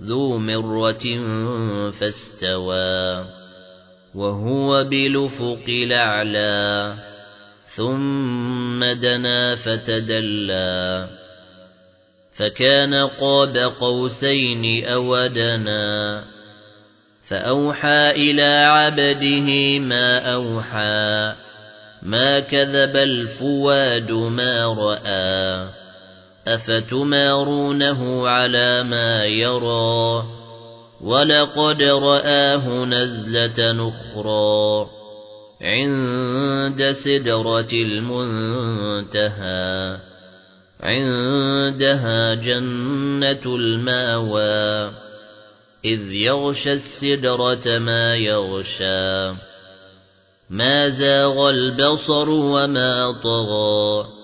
ذو مرة فاستوى وهو بلفق الأعلى ثم دنا فتدلى. فكان قاب قوسين أودنا فأوحى إلى عبده ما أوحى ما كذب الفواد ما رأى. أفتمارونه على ما يرى ولقد رآه نزلة نخرى عند سدرة المنتهى عندها جنة الماوى إذ يغشى السدرة ما يغشى ما زاغ البصر وما طغى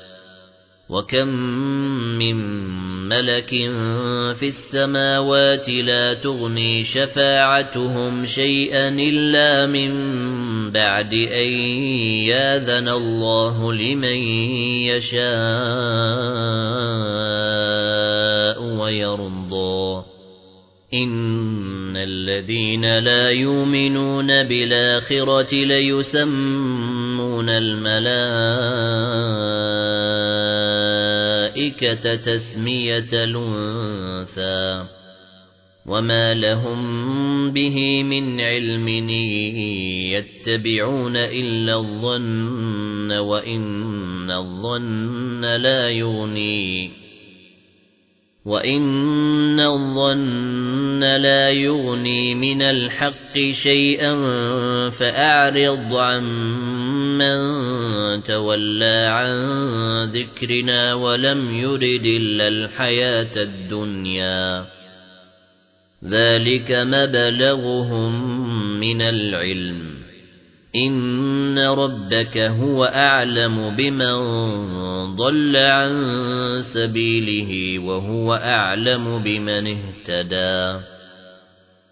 وكم من ملك في السماوات لا تغني شفاعتهم شيئا إلا من بعد أن ياذن الله لمن يشاء ويرضى إن الذين لا يؤمنون بالآخرة ليسمون الملائكة تسمية الأنثى وما لهم به من علم يتبعون إلا الظن وإن الظن لا يغني وإن الظن لا يغني من الحق شيئا فأعرض عن من تولى عن ذكرنا ولم يرد إلا الحياة الدنيا ذلك مبلغهم من العلم إن ربك هو أعلم بمن ضل عن سبيله وهو أعلم بمن اهتدى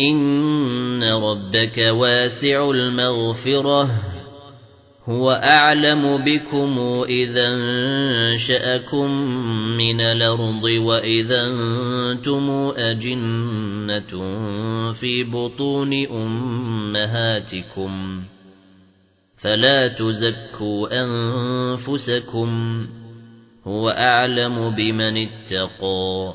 إن ربك واسع المغفرة هو أعلم بكم إذا انشأكم من الأرض وإذا أنتم أجنة في بطون أمهاتكم فلا تزكوا أنفسكم هو أعلم بمن اتقى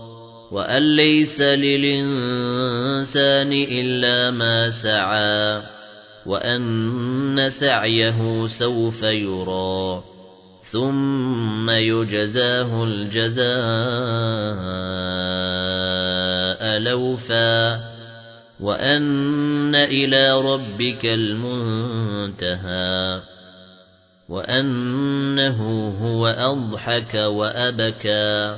وأن ليس للإنسان إلا ما سعى وأن سعيه سوف يرى ثُمَّ يُجْزَاهُ الْجَزَاءَ الْأَوْفَى وَأَنَّ إِلَى رَبِّكَ الْمُنتَهَى وَأَنَّهُ هُوَ أَضْحَكَ وَأَبْكَى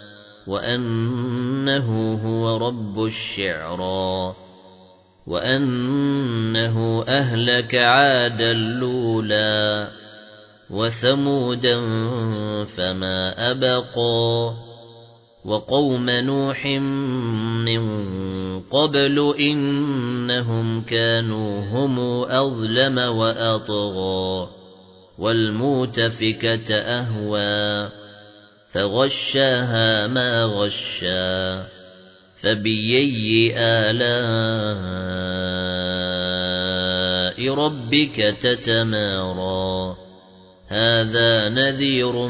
وأنه هو رب الشعرى وأنه أهلك عاد اللولا وثمودا فما أبقى وقوم نوح من قبل إنهم كانوا هم أظلم وأطغى والموتفكة أهوى فغشاها ما غشا فبيي آلاء ربك تتمارى هذا نذير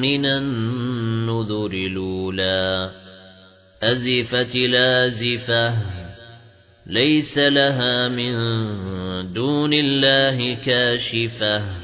من النذر الأولى أزفت لازفة ليس لها من دون الله كاشفة